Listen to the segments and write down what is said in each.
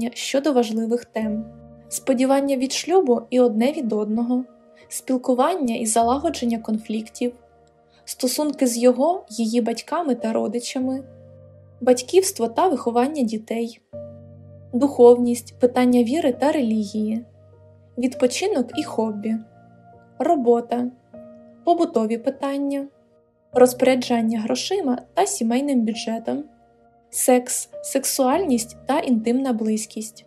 запитання щодо важливих тем, сподівання від шлюбу і одне від одного, спілкування і залагодження конфліктів, стосунки з його, її батьками та родичами, батьківство та виховання дітей, духовність, питання віри та релігії, відпочинок і хобі, робота, побутові питання, розпоряджання грошима та сімейним бюджетом, секс, сексуальність та інтимна близькість.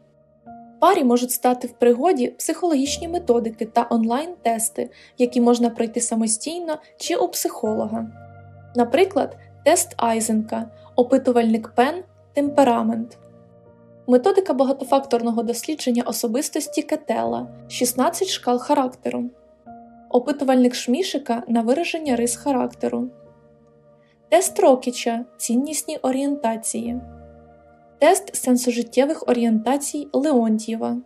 Парі можуть стати в пригоді психологічні методики та онлайн-тести, які можна пройти самостійно чи у психолога. Наприклад, тест Айзенка, опитувальник Пен, темперамент, методика багатофакторного дослідження особистості Кетела, 16 шкал характеру, опитувальник Шмішика на вираження рис характеру, тест Рокіча, ціннісні орієнтації. Тест сенсожиттєвих орієнтацій Леонтьєва,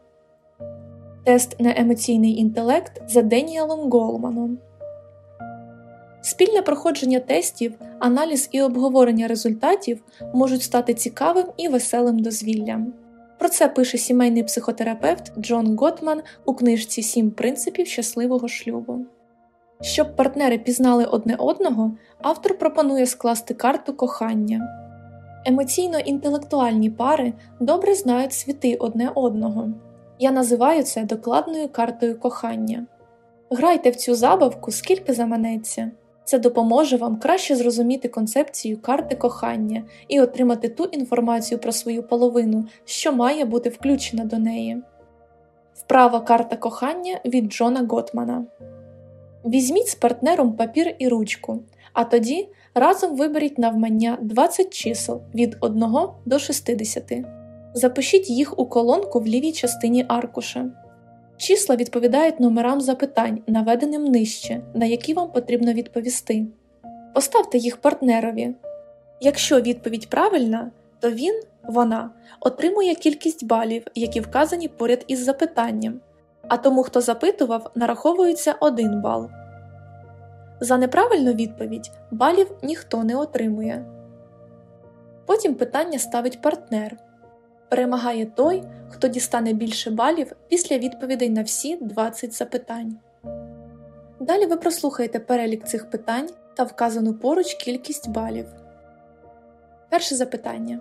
Тест на емоційний інтелект за Деніелом Голманом, Спільне проходження тестів, аналіз і обговорення результатів можуть стати цікавим і веселим дозвіллям. Про це пише сімейний психотерапевт Джон Готман у книжці Сім принципів щасливого шлюбу. Щоб партнери пізнали одне одного, автор пропонує скласти карту кохання. Емоційно-інтелектуальні пари добре знають світи одне одного. Я називаю це докладною картою кохання. Грайте в цю забавку, скільки заманеться. Це допоможе вам краще зрозуміти концепцію карти кохання і отримати ту інформацію про свою половину, що має бути включена до неї. Вправа карта кохання від Джона Готмана. Візьміть з партнером папір і ручку, а тоді разом виберіть навмання 20 чисел від 1 до 60. Запишіть їх у колонку в лівій частині аркуша. Числа відповідають номерам запитань, наведеним нижче, на які вам потрібно відповісти. Поставте їх партнерові. Якщо відповідь правильна, то він, вона отримує кількість балів, які вказані поряд із запитанням, а тому, хто запитував, нараховується 1 бал. За неправильну відповідь балів ніхто не отримує. Потім питання ставить партнер. Перемагає той, хто дістане більше балів після відповідей на всі 20 запитань. Далі ви прослухаєте перелік цих питань та вказану поруч кількість балів. Перше запитання.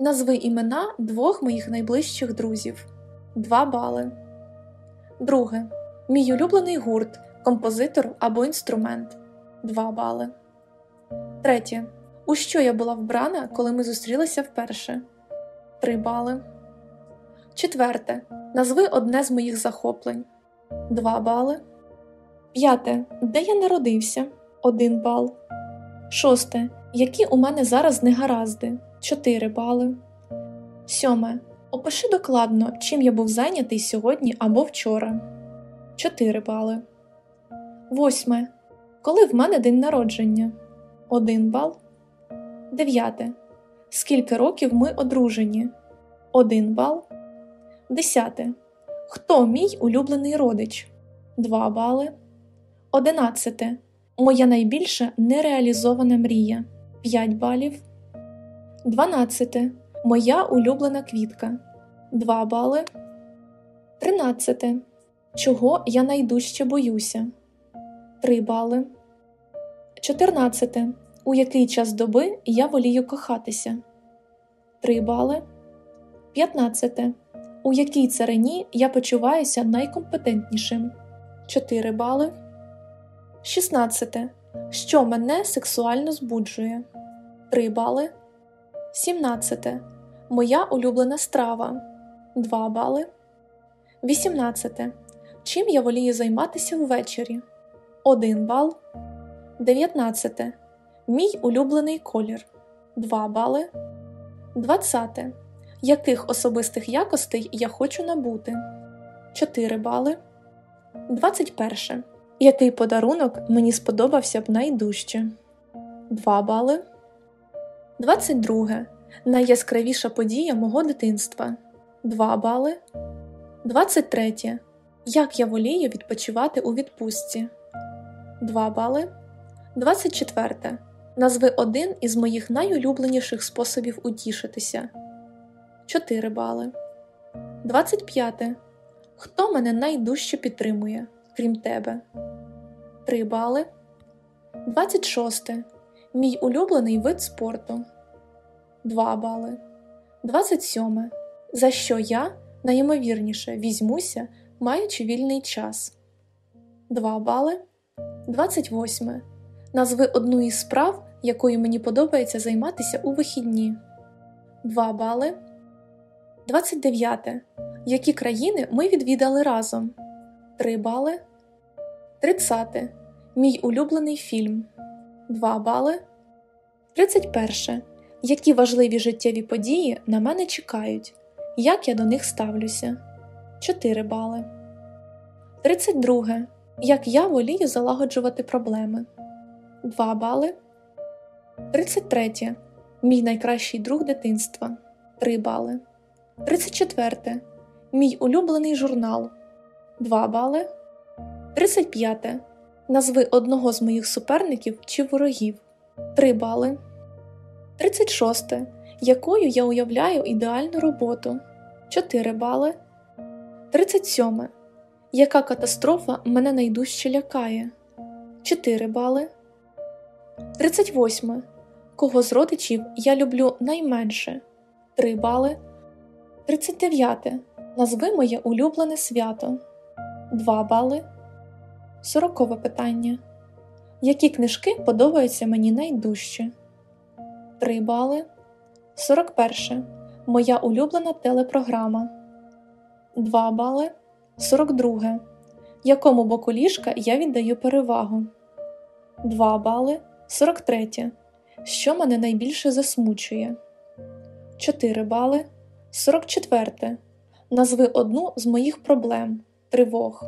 Назви імена двох моїх найближчих друзів 2 бали. Друге. Мій улюблений гурт, композитор або інструмент 2 бали. Третє. У що я була вбрана, коли ми зустрілися вперше 3 бали. Четверте. Назви одне з моїх захоплень 2 бали. П'яте. Де я народився 1 бал. Шосте. Які у мене зараз негаразди 4 бали. Сьоме. Опиши докладно, чим я був зайнятий сьогодні або вчора 4 бали. Восьме. Коли в мене день народження 1 бал. Дев'яте. Скільки років ми одружені 1 бал. Десяте. Хто мій улюблений родич 2 бали. Одинадцяте. Моя найбільша нереалізована мрія 5 балів. Дванадцяте. Моя улюблена квітка 2 бали. Тринадцяте. Чого я найдужче боюся 3 бали. 14. У який час доби я волію кохатися 3 бали. 15. У якій царині я почуваюся найкомпетентнішим 4 бали. 16. Що мене сексуально збуджує 3 бали. 17. Моя улюблена страва 2 бали. 18. Чим я волію займатися ввечері 1 бал. 19. Мій улюблений колір 2 бали. 20. Яких особистих якостей я хочу набути 4 бали. 21. Який подарунок мені сподобався б найдужче 2 бали. 22. Найяскравіша подія мого дитинства 2 бали. 23. Як я волію відпочивати у відпустці 2 бали. 24. Назви один із моїх найулюбленіших способів утішитися 4 бали. 25. Хто мене найдужче підтримує, крім тебе? 3 бали. 26. Мій улюблений вид спорту 2 бали. 27. За що я найімовірніше візьмуся, маючи вільний час 2 бали. 28. Назви одну із справ, якою мені подобається займатися у вихідні 2 бали. 29. Які країни ми відвідали разом 3 бали. 30. Мій улюблений фільм 2 бали. 31. Які важливі життєві події на мене чекають? Як я до них ставлюся? 4 бали. 32. Як я волію залагоджувати проблеми 2 бали. 33. Мій найкращий друг дитинства 3 бали. 34. Мій улюблений журнал 2 бали. 35. Назви одного з моїх суперників чи ворогів 3 бали. 36. Якою я уявляю ідеальну роботу 4 бали. 37. Яка катастрофа мене найдужче лякає 4 бали. 38. Кого з родичів я люблю найменше 3 бали. 39. Назви моє улюблене свято 2 бали. 40 питання. Які книжки подобаються мені найдужче? 3 бали. 41. Моя улюблена телепрограма 2 бали. 42. Якому боку ліжка я віддаю перевагу 2 бали. 43. Що мене найбільше засмучує 4 бали. 44. Назви одну з моїх проблем тривог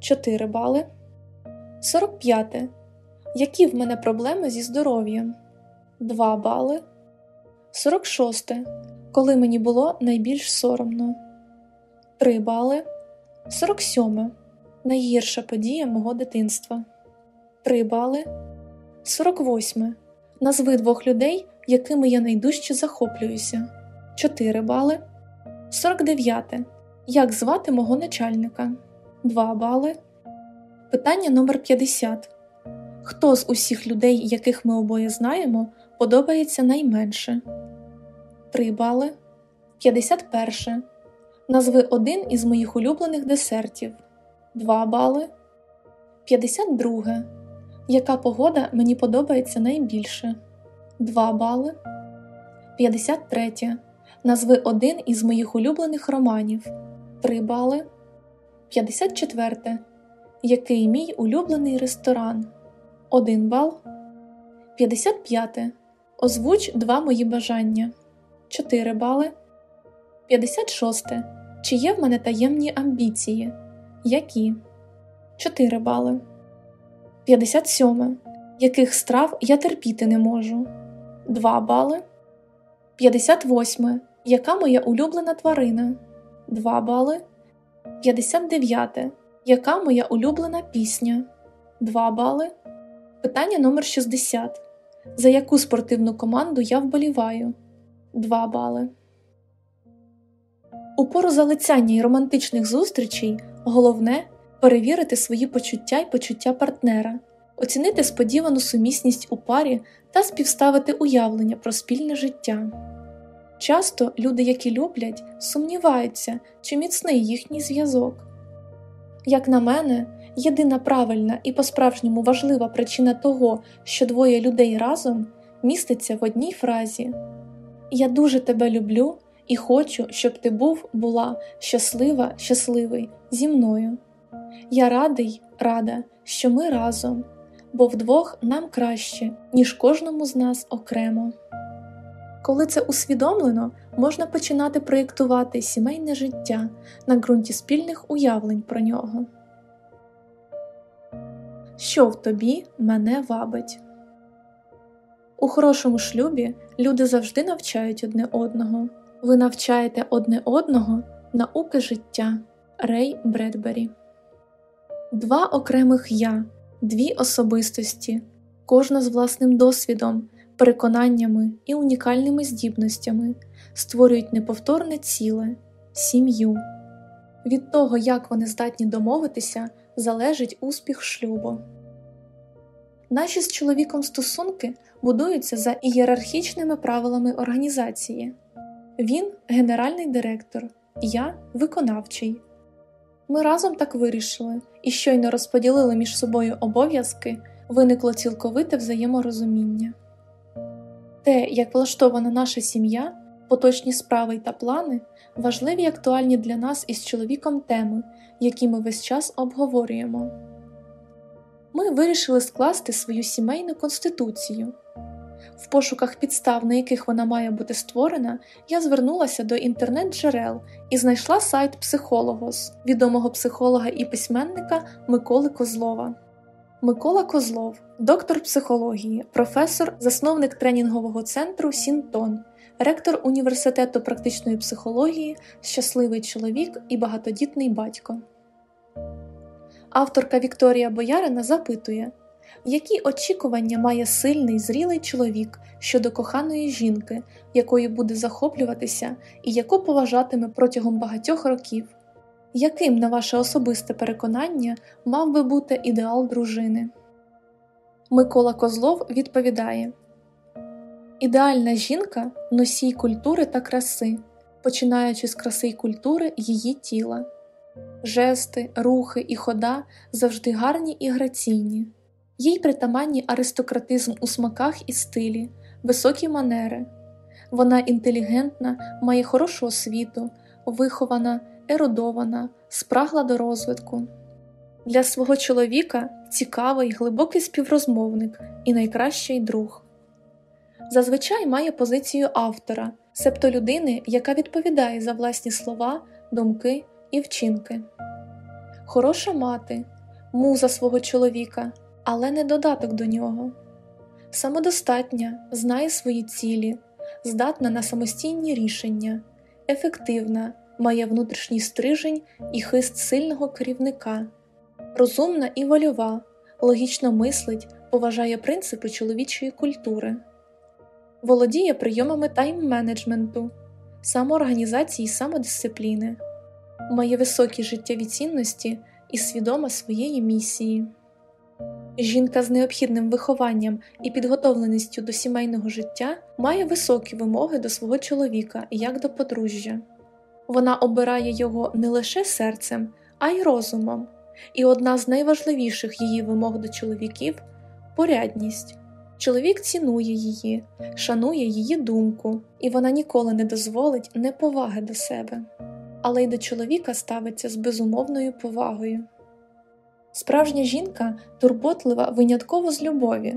4 бали. 45. Які в мене проблеми зі здоров'ям 2 бали. 46. Коли мені було найбільш соромно 3 бали. 47. Найгірша подія мого дитинства 3 бали. 48. Назви двох людей, якими я найдужче захоплююся 4 бали. 49. Як звати мого начальника 2 бали. Питання номер 50. Хто з усіх людей, яких ми обоє знаємо, подобається найменше 3 бали. 51. Назви один із моїх улюблених десертів 2 бали. 52. Яка погода мені подобається найбільше 2 бали. 53. Назви один із моїх улюблених романів 3 бали. 54. Який мій улюблений ресторан 1 бал. 55. Озвуч два мої бажання 4 бали. 56. Чи є в мене таємні амбіції? Які? 4 бали. 57. Яких страв я терпіти не можу 2 бали. 58. Яка моя улюблена тварина 2 бали. 59. Яка моя улюблена пісня 2 бали. Питання номер 60. За яку спортивну команду я вболіваю 2 бали. У пору залицяння й романтичних зустрічей головне перевірити свої почуття й почуття партнера, оцінити сподівану сумісність у парі та співставити уявлення про спільне життя. Часто люди, які люблять, сумніваються, чи міцний їхній зв'язок. Як на мене, єдина правильна і по-справжньому важлива причина того, що двоє людей разом міститься в одній фразі Я дуже тебе люблю і хочу, щоб ти був, була щаслива, щасливий зі мною. Я радий, рада, що ми разом, бо вдвох нам краще, ніж кожному з нас окремо. Коли це усвідомлено, можна починати проєктувати сімейне життя на ґрунті спільних уявлень про нього. Що в тобі мене вабить? У хорошому шлюбі люди завжди навчають одне одного. Ви навчаєте одне одного науки життя Рей Бредбері. Два окремих я, дві особистості, кожна з власним досвідом, переконаннями і унікальними здібностями створюють неповторне ціле, сім'ю. Від того, як вони здатні домовитися, залежить успіх шлюбу. Наші з чоловіком стосунки будуються за ієрархічними правилами організації. Він генеральний директор, я виконавчий. Ми разом так вирішили і щойно розподілили між собою обов'язки, виникло цілковите взаєморозуміння. Те, як влаштована наша сім'я, поточні справи та плани важливі й актуальні для нас із чоловіком теми, які ми весь час обговорюємо. Ми вирішили скласти свою сімейну конституцію. В пошуках підстав, на яких вона має бути створена, я звернулася до інтернет-джерел і знайшла сайт Психологос, відомого психолога і письменника Миколи Козлова. Микола Козлов, доктор психології, професор, засновник тренінгового центру Сінтон, ректор університету практичної психології, щасливий чоловік і багатодітний батько. Авторка Вікторія Боярина запитує, які очікування має сильний зрілий чоловік щодо коханої жінки, якою буде захоплюватися і яку поважатиме протягом багатьох років. Яким, на ваше особисте переконання, мав би бути ідеал дружини? Микола Козлов відповідає Ідеальна жінка носій культури та краси, починаючи з краси й культури її тіла. Жести, рухи і хода завжди гарні і граційні, їй притаманні аристократизм у смаках і стилі, високі манери. Вона інтелігентна, має хорошу освіту, вихована, ерудована, спрагла до розвитку. Для свого чоловіка цікавий, глибокий співрозмовник і найкращий друг. Зазвичай має позицію автора, себто людини, яка відповідає за власні слова, думки і вчинки. Хороша мати, муза свого чоловіка, але не додаток до нього. Самодостатня, знає свої цілі, здатна на самостійні рішення, ефективна, має внутрішній стрижень і хист сильного керівника, розумна і вольова, логічно мислить, поважає принципи чоловічої культури, володіє прийомами тайм-менеджменту, самоорганізації і самодисципліни, має високі життєві цінності і свідома своєї місії. Жінка з необхідним вихованням і підготовленістю до сімейного життя має високі вимоги до свого чоловіка як до подружжя. Вона обирає його не лише серцем, а й розумом, і одна з найважливіших її вимог до чоловіків порядність. Чоловік цінує її, шанує її думку, і вона ніколи не дозволить неповаги до себе, але й до чоловіка ставиться з безумовною повагою. Справжня жінка турботлива винятково з любові,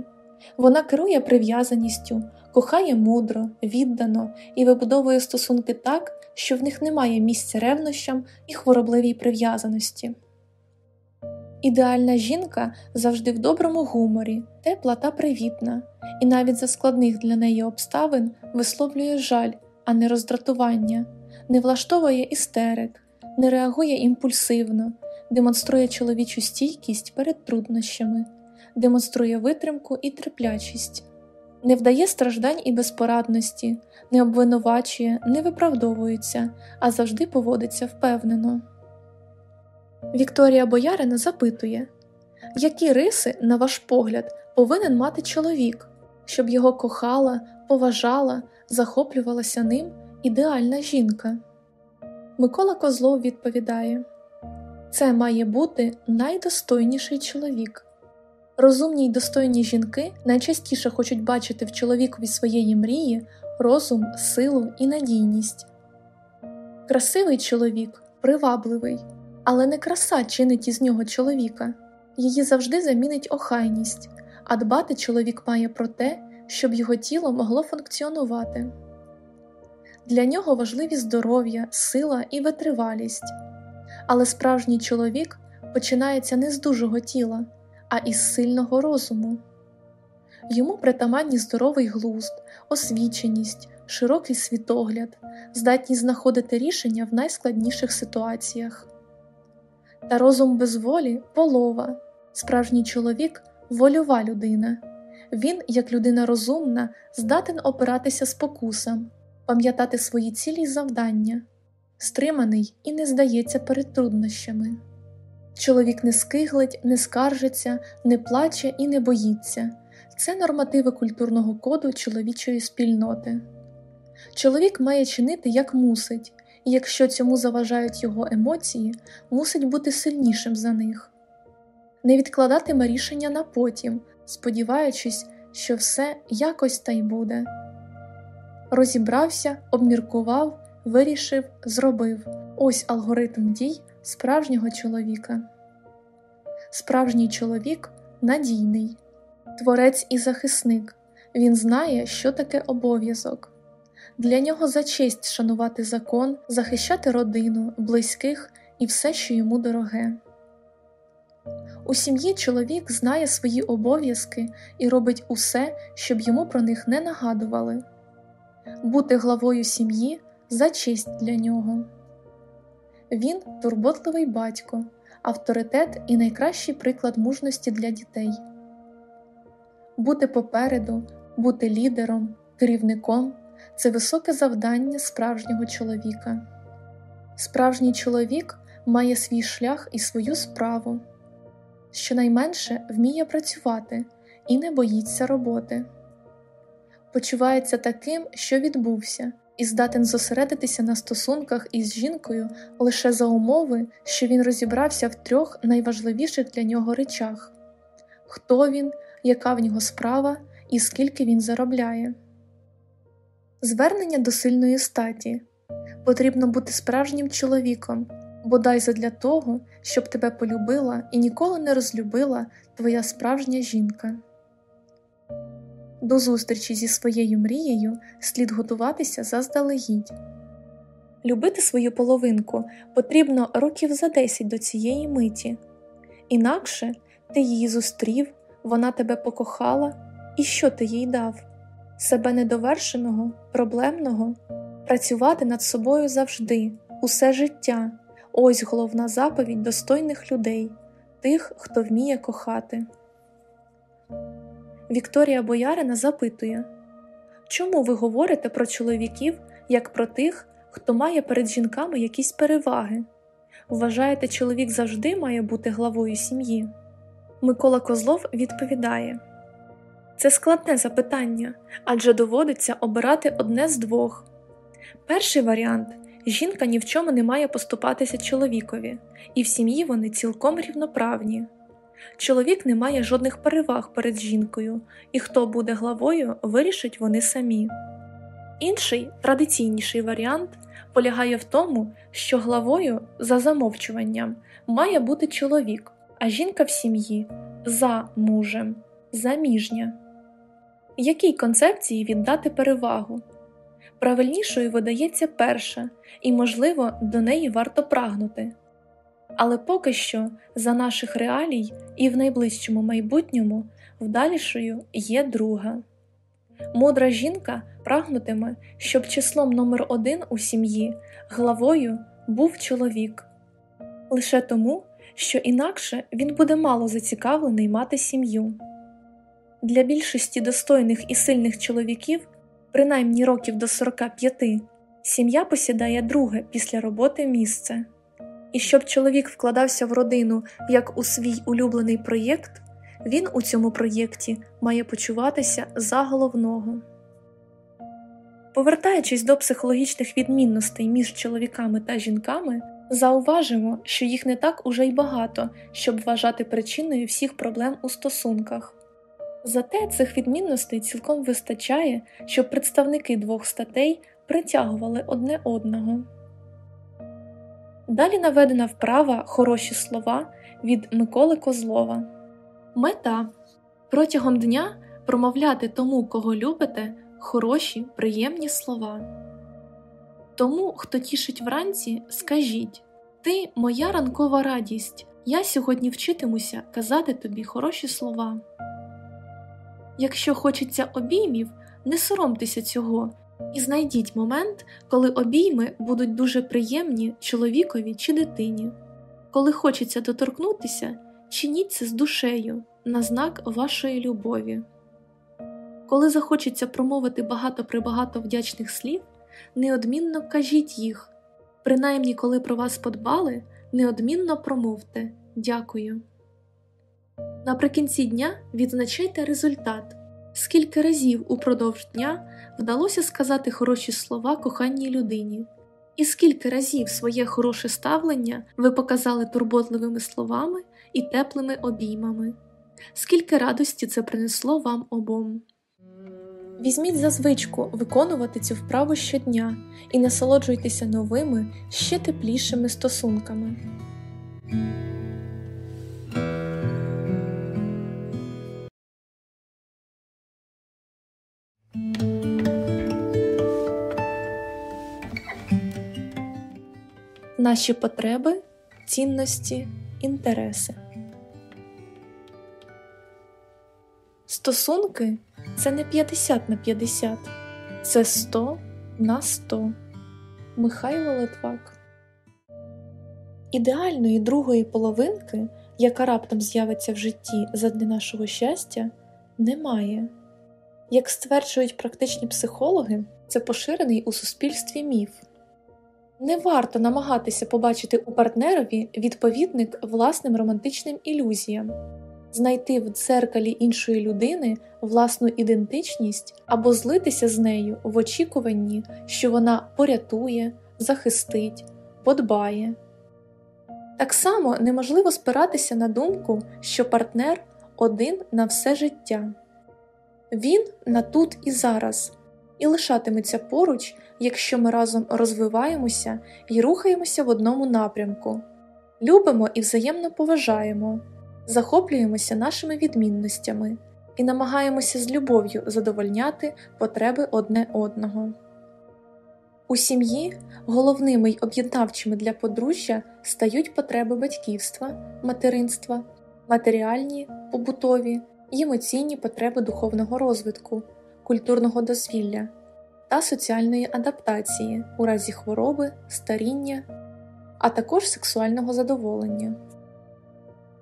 вона керує прив'язаністю, кохає мудро, віддано і вибудовує стосунки так, що в них немає місця ревнощам і хворобливій прив'язаності. Ідеальна жінка завжди в доброму гуморі, тепла та привітна, і навіть за складних для неї обставин висловлює жаль, а не роздратування, не влаштовує істерик, не реагує імпульсивно, демонструє чоловічу стійкість перед труднощами, демонструє витримку і терплячість, не вдає страждань і безпорадності, не обвинувачує, не виправдовується, а завжди поводиться впевнено. Вікторія Боярина запитує, які риси, на ваш погляд, повинен мати чоловік, щоб його кохала, поважала, захоплювалася ним ідеальна жінка? Микола Козлов відповідає це має бути найдостойніший чоловік. Розумні й достойні жінки найчастіше хочуть бачити в чоловікові своєї мрії розум, силу і надійність. Красивий чоловік привабливий, але не краса чинить із нього чоловіка, її завжди замінить охайність, а дбати чоловік має про те, щоб його тіло могло функціонувати. Для нього важливі здоров'я, сила і витривалість, але справжній чоловік починається не з дужого тіла, а із сильного розуму. Йому притаманні здоровий глузд, освіченість, широкий світогляд, здатність знаходити рішення в найскладніших ситуаціях. Та розум без волі полова, справжній чоловік вольова людина. Він, як людина розумна, здатен опиратися спокусам, пам'ятати свої цілі й завдання. стриманий і не здається перед труднощами. Чоловік не скиглить, не скаржиться, не плаче і не боїться. Це нормативи культурного коду чоловічої спільноти. Чоловік має чинити як мусить, і якщо цьому заважають його емоції, мусить бути сильнішим за них, не відкладатиме рішення на потім, сподіваючись, що все якось та й буде. Розібрався, обміркував, вирішив, зробив ось алгоритм дій справжнього чоловіка. Справжній чоловік надійний, творець і захисник. Він знає, що таке обов'язок. Для нього за честь шанувати закон, захищати родину, близьких і все, що йому дороге. У сім'ї чоловік знає свої обов'язки і робить усе, щоб йому про них не нагадували. Бути главою сім'ї за честь для нього. Він турботливий батько, авторитет і найкращий приклад мужності для дітей. Бути попереду, бути лідером, керівником це високе завдання справжнього чоловіка. Справжній чоловік має свій шлях і свою справу, щонайменше вміє працювати і не боїться роботи, почувається таким, що відбувся, і здатен зосередитися на стосунках із жінкою лише за умови, що він розібрався в трьох найважливіших для нього речах хто він, яка в нього справа і скільки він заробляє. Звернення до сильної статі потрібно бути справжнім чоловіком, бодай задля того, щоб тебе полюбила і ніколи не розлюбила твоя справжня жінка. До зустрічі зі своєю мрією слід готуватися заздалегідь. Любити свою половинку потрібно років за 10 до цієї миті, інакше ти її зустрів, вона тебе покохала, і що ти їй дав? Себе недовершеного, проблемного, працювати над собою завжди, усе життя, ось головна заповідь достойних людей, тих, хто вміє кохати. Вікторія Боярина запитує Чому ви говорите про чоловіків як про тих, хто має перед жінками якісь переваги? Вважаєте, чоловік завжди має бути главою сім'ї? Микола Козлов відповідає Це складне запитання, адже доводиться обирати одне з двох. Перший варіант жінка ні в чому не має поступатися чоловікові, і в сім'ї вони цілком рівноправні. Чоловік не має жодних переваг перед жінкою, і хто буде главою, вирішать вони самі. Інший традиційніший варіант полягає в тому, що главою за замовчуванням має бути чоловік, а жінка в сім'ї за мужем, заміжня. Якій концепції віддати перевагу? Правильнішою видається перша, і, можливо, до неї варто прагнути. Але поки що за наших реалій і в найближчому майбутньому вдалішою є друга. Мудра жінка прагнутиме, щоб числом номер один у сім'ї главою був чоловік, лише тому, що інакше він буде мало зацікавлений мати сім'ю. Для більшості достойних і сильних чоловіків, принаймні років до 45, сім'я посідає друге після роботи місце. І щоб чоловік вкладався в родину як у свій улюблений проєкт, він у цьому проєкті має почуватися за головного. Повертаючись до психологічних відмінностей між чоловіками та жінками, зауважимо, що їх не так уже й багато, щоб вважати причиною всіх проблем у стосунках. Зате цих відмінностей цілком вистачає, щоб представники двох статей притягували одне одного. Далі наведена вправа хороші слова від Миколи Козлова. Мета протягом дня промовляти тому, кого любите, хороші, приємні слова. Тому, хто тішить вранці, скажіть Ти моя ранкова радість. Я сьогодні вчитимуся казати тобі хороші слова. Якщо хочеться обіймів, не соромтеся цього і знайдіть момент, коли обійми будуть дуже приємні чоловікові чи дитині. Коли хочеться доторкнутися, чиніть це з душею на знак вашої любові. Коли захочеться промовити багато прибагато вдячних слів, неодмінно кажіть їх Принаймні, коли про вас подбали, неодмінно промовте дякую. Наприкінці дня відзначайте результат, скільки разів упродовж дня вдалося сказати хороші слова коханій людині, і скільки разів своє хороше ставлення ви показали турботливими словами і теплими обіймами, скільки радості це принесло вам обом. Візьміть за звичку виконувати цю вправу щодня і насолоджуйтеся новими, ще теплішими стосунками. Наші потреби, цінності, інтереси. Стосунки це не 50 на 50, це 100 на 100. Михайло Литвак. Ідеальної другої половинки, яка раптом з'явиться в житті задля нашого щастя, немає. Як стверджують практичні психологи, це поширений у суспільстві міф. Не варто намагатися побачити у партнерові відповідник власним романтичним ілюзіям знайти в дзеркалі іншої людини власну ідентичність або злитися з нею в очікуванні, що вона порятує, захистить, подбає. Так само неможливо спиратися на думку, що партнер один на все життя. Він на тут і зараз, і лишатиметься поруч, якщо ми разом розвиваємося і рухаємося в одному напрямку, любимо і взаємно поважаємо. Захоплюємося нашими відмінностями і намагаємося з любов'ю задовольняти потреби одне одного. У сім'ї головними й об'єднавчими для подружжя стають потреби батьківства, материнства, матеріальні, побутові й емоційні потреби духовного розвитку, культурного дозвілля та соціальної адаптації у разі хвороби, старіння, а також сексуального задоволення.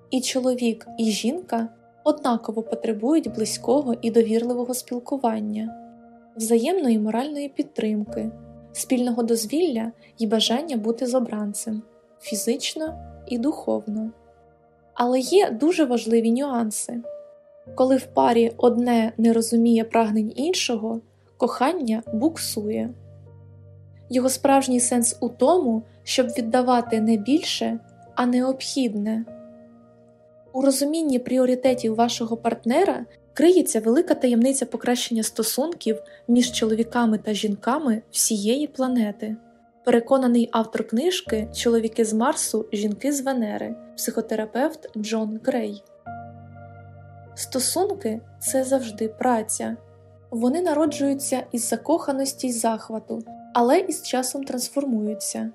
І чоловік, і жінка однаково потребують близького і довірливого спілкування, взаємної моральної підтримки, спільного дозвілля і бажання бути з обранцем фізично і духовно. Але є дуже важливі нюанси коли в парі одне не розуміє прагнень іншого, кохання буксує. Його справжній сенс у тому, щоб віддавати не більше, а необхідне. У розумінні пріоритетів вашого партнера криється велика таємниця покращення стосунків між чоловіками та жінками всієї планети. Переконаний автор книжки Чоловіки з Марсу, жінки з Венери, психотерапевт Джон Грей. Стосунки це завжди праця. Вони народжуються із закоханості й захвату, але із часом трансформуються.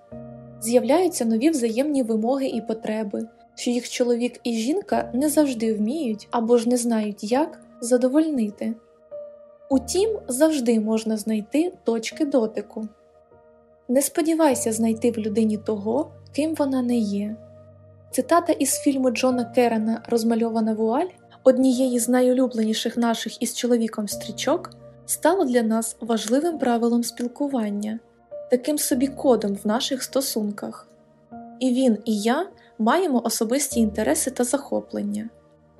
З'являються нові взаємні вимоги і потреби, що їх чоловік і жінка не завжди вміють або ж не знають, як задовольнити. Утім, завжди можна знайти точки дотику. Не сподівайся знайти в людині того, ким вона не є. Цитата із фільму Джона Керена Розмальована вуаль, однієї з найулюбленіших наших із чоловіком стрічок, стала для нас важливим правилом спілкування, таким собі кодом в наших стосунках. І він, і я маємо особисті інтереси та захоплення.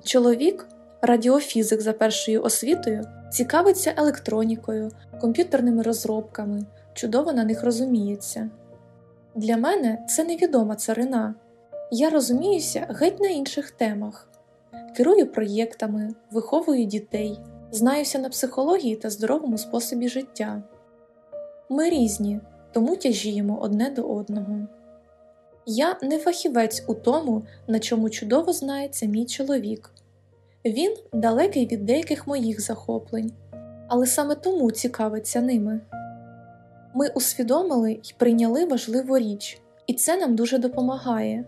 Чоловік, радіофізик за першою освітою, цікавиться електронікою, комп'ютерними розробками, чудово на них розуміється. Для мене це невідома царина. Я розуміюся геть на інших темах, керую проєктами, виховую дітей, знаюся на психології та здоровому способі життя. Ми різні, тому тяжіємо одне до одного. Я не фахівець у тому, на чому чудово знається мій чоловік. Він далекий від деяких моїх захоплень, але саме тому цікавиться ними. Ми усвідомили і прийняли важливу річ, і це нам дуже допомагає.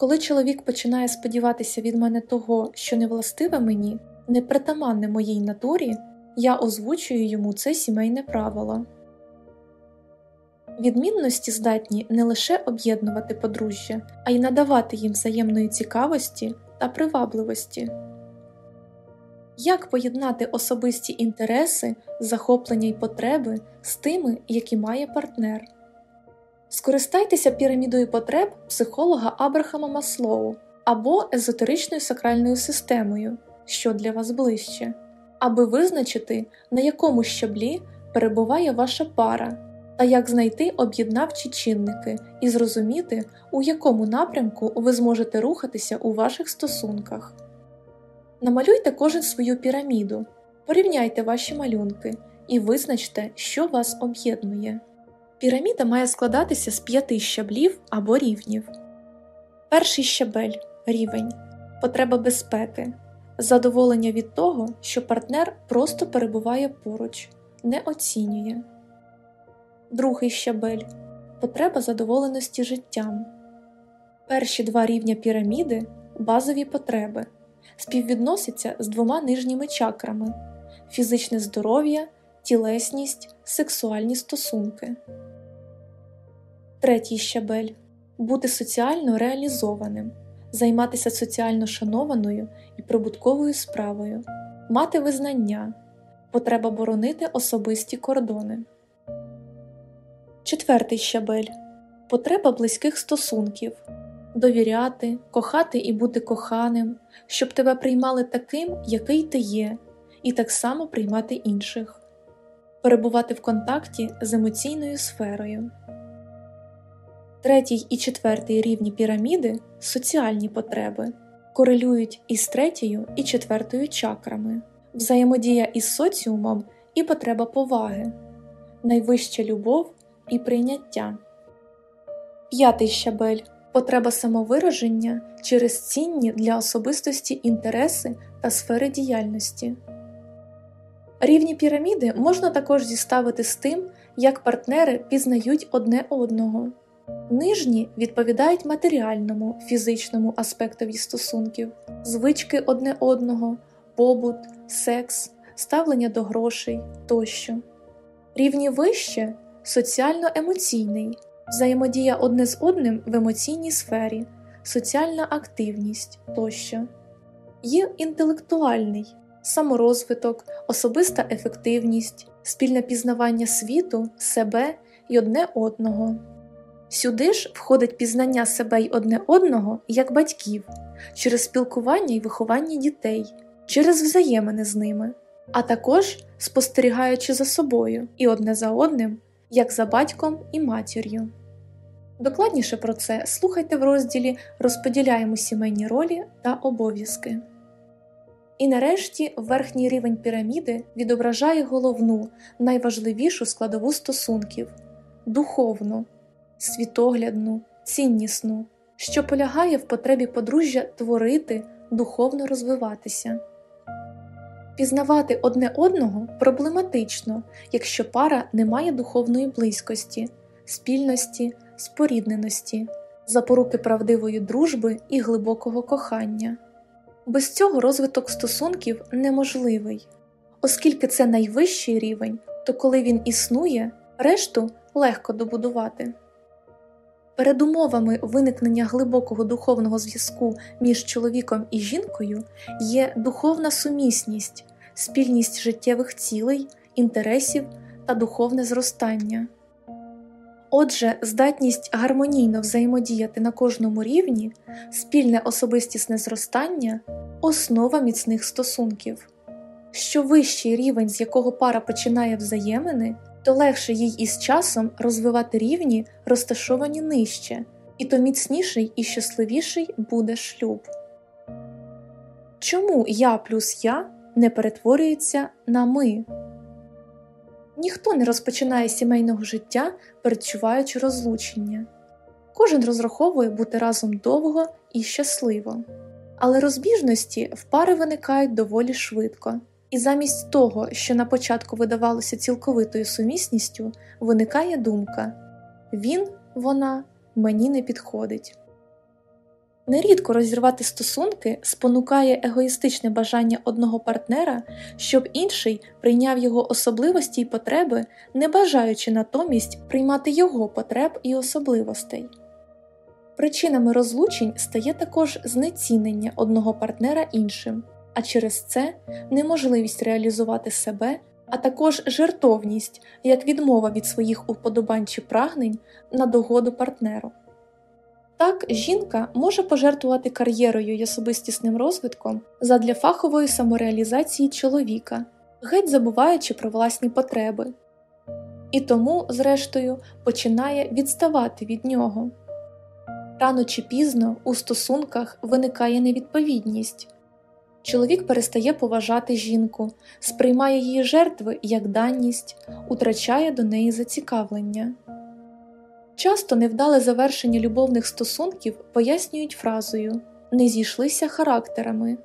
Коли чоловік починає сподіватися від мене того, що не властиве мені, не притаманне моїй натурі, я озвучую йому це сімейне правило. Відмінності здатні не лише об'єднувати подружжя, а й надавати їм взаємної цікавості та привабливості. Як поєднати особисті інтереси, захоплення й потреби з тими, які має партнер? Скористайтеся пірамідою потреб психолога Абрахама Маслоу або езотеричною сакральною системою, що для вас ближче, аби визначити, на якому щаблі перебуває ваша пара та як знайти об'єднавчі чинники і зрозуміти, у якому напрямку ви зможете рухатися у ваших стосунках. Намалюйте кожен свою піраміду, порівняйте ваші малюнки і визначте, що вас об'єднує. Піраміда має складатися з п'яти щаблів або рівнів. Перший щабель рівень потреба безпеки, задоволення від того, що партнер просто перебуває поруч, не оцінює. Другий щабель потреба задоволеності життям. Перші два рівня піраміди базові потреби, співвідносяться з двома нижніми чакрами фізичне здоров'я, тілесність, сексуальні стосунки. Третій щабель. Бути соціально реалізованим, займатися соціально шанованою і прибутковою справою, мати визнання, потреба боронити особисті кордони. Четвертий щабель. Потреба близьких стосунків. Довіряти, кохати і бути коханим, щоб тебе приймали таким, який ти є, і так само приймати інших, перебувати в контакті з емоційною сферою. Третій і четвертий рівні піраміди соціальні потреби корелюють із третьою і четвертою чакрами, взаємодія із соціумом і потреба поваги, найвища любов і прийняття. П'ятий щабель потреба самовираження через цінні для особистості інтереси та сфери діяльності. Рівні піраміди можна також зіставити з тим, як партнери пізнають одне одного. Нижні відповідають матеріальному, фізичному аспектові стосунків, звички одне одного, побут, секс, ставлення до грошей тощо. Рівні вище соціально-емоційний, взаємодія одне з одним в емоційній сфері, соціальна активність тощо. Є інтелектуальний, саморозвиток, особиста ефективність, спільне пізнавання світу, себе і одне одного. Сюди ж входить пізнання себе й одне одного як батьків, через спілкування й виховання дітей, через взаємини з ними, а також спостерігаючи за собою і одне за одним, як за батьком і матір'ю. Докладніше про це слухайте в розділі Розподіляємо сімейні ролі та обов'язки. І нарешті верхній рівень піраміди відображає головну, найважливішу складову стосунків духовну світоглядну, ціннісну, що полягає в потребі подружжя творити, духовно розвиватися. Пізнавати одне одного проблематично, якщо пара не має духовної близькості, спільності, спорідненості, запоруки правдивої дружби і глибокого кохання. Без цього розвиток стосунків неможливий, оскільки це найвищий рівень, то коли він існує, решту легко добудувати. Передумовами виникнення глибокого духовного зв'язку між чоловіком і жінкою є духовна сумісність, спільність життєвих цілей, інтересів та духовне зростання. Отже, здатність гармонійно взаємодіяти на кожному рівні, спільне особистісне зростання основа міцних стосунків. Що вищий рівень, з якого пара починає взаємини, то легше їй із часом розвивати рівні, розташовані нижче, і то міцніший і щасливіший буде шлюб. Чому я плюс я не перетворюється на ми? Ніхто не розпочинає сімейного життя, передчуваючи розлучення. Кожен розраховує бути разом довго і щасливо, але розбіжності в пари виникають доволі швидко. І замість того, що на початку видавалося цілковитою сумісністю, виникає думка він, вона мені не підходить. Нерідко розірвати стосунки спонукає егоїстичне бажання одного партнера, щоб інший прийняв його особливості й потреби, не бажаючи натомість приймати його потреб і особливостей. Причинами розлучень стає також знецінення одного партнера іншим а через це неможливість реалізувати себе а також жертовність як відмова від своїх уподобань чи прагнень на догоду партнеру. Так, жінка може пожертвувати кар'єрою й особистісним розвитком задля фахової самореалізації чоловіка, геть забуваючи про власні потреби, і тому, зрештою, починає відставати від нього. Рано чи пізно у стосунках виникає невідповідність. Чоловік перестає поважати жінку, сприймає її жертви як даність, утрачає до неї зацікавлення. Часто невдале завершення любовних стосунків пояснюють фразою не зійшлися характерами.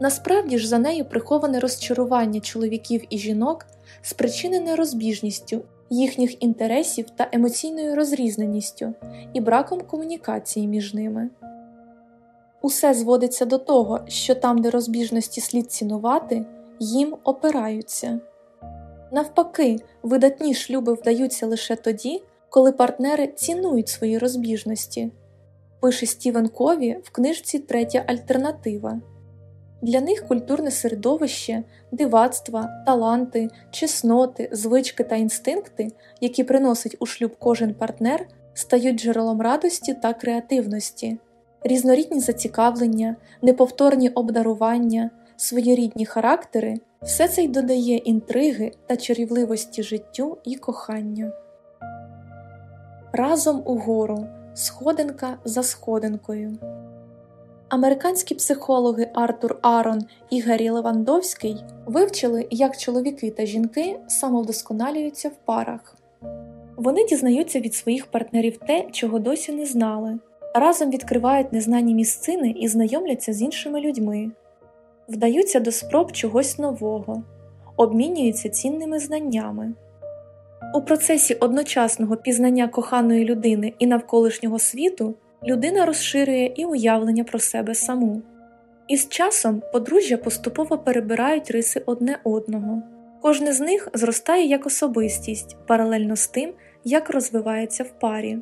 Насправді ж за нею приховане розчарування чоловіків і жінок, спричинене розбіжністю їхніх інтересів та емоційною розрізненістю і браком комунікації між ними. Усе зводиться до того, що там, де розбіжності слід цінувати, їм опираються. Навпаки, видатні шлюби вдаються лише тоді, коли партнери цінують свої розбіжності, пише Стівен Кові в книжці Третя альтернатива. Для них культурне середовище, дивацтва, таланти, чесноти, звички та інстинкти, які приносить у шлюб кожен партнер, стають джерелом радості та креативності, різнорідні зацікавлення, неповторні обдарування, своєрідні характери все це й додає інтриги та чарівливості життю і коханню. Разом угору, сходинка за сходинкою. Американські психологи Артур Арон і Гері Левандовський вивчили, як чоловіки та жінки самовдосконалюються в парах. Вони дізнаються від своїх партнерів те, чого досі не знали, разом відкривають незнані місцини і знайомляться з іншими людьми, вдаються до спроб чогось нового, обмінюються цінними знаннями. У процесі одночасного пізнання коханої людини і навколишнього світу людина розширює і уявлення про себе саму. І з часом подружжя поступово перебирають риси одне одного, кожне з них зростає як особистість паралельно з тим, як розвивається в парі.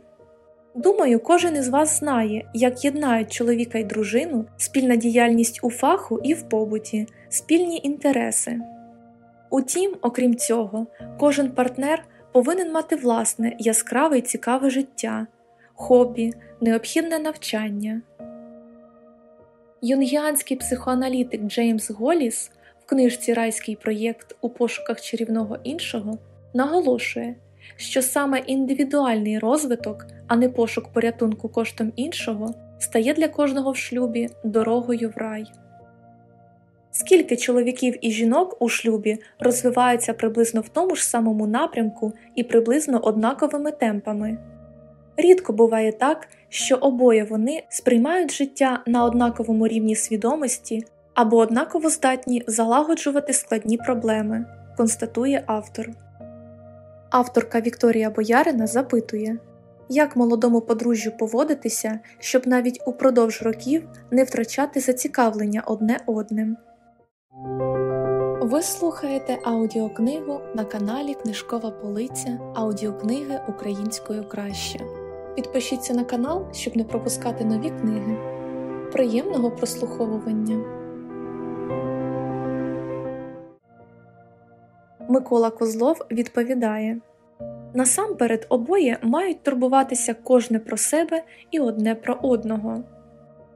Думаю, кожен із вас знає, як єднають чоловіка й дружину, спільна діяльність у фаху і в побуті, спільні інтереси. Утім, окрім цього, кожен партнер повинен мати власне яскраве й цікаве життя, хобі, необхідне навчання. Юнгіанський психоаналітик Джеймс Голіс в книжці Райський проєкт у пошуках чарівного іншого наголошує, що саме індивідуальний розвиток, а не пошук порятунку коштом іншого, стає для кожного в шлюбі дорогою в рай. Скільки чоловіків і жінок у шлюбі розвиваються приблизно в тому ж самому напрямку і приблизно однаковими темпами. Рідко буває так, що обоє вони сприймають життя на однаковому рівні свідомості або однаково здатні залагоджувати складні проблеми, констатує автор. Авторка Вікторія Боярина запитує, як молодому подружжю поводитися, щоб навіть упродовж років не втрачати зацікавлення одне одним. Ви слухаєте аудіокнигу на каналі Книжкова Полиця аудіокниги українською краще. Підпишіться на канал, щоб не пропускати нові книги. Приємного прослуховування. Микола Козлов відповідає Насамперед обоє мають турбуватися кожне про себе і одне про одного.